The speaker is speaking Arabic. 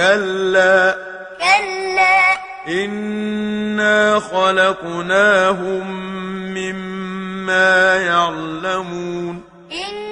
كَلَّا. كَلَّا. إِنَّا خَلَقْنَاهُم مِّمَّا يَعْلَمُونَ. إِنَّا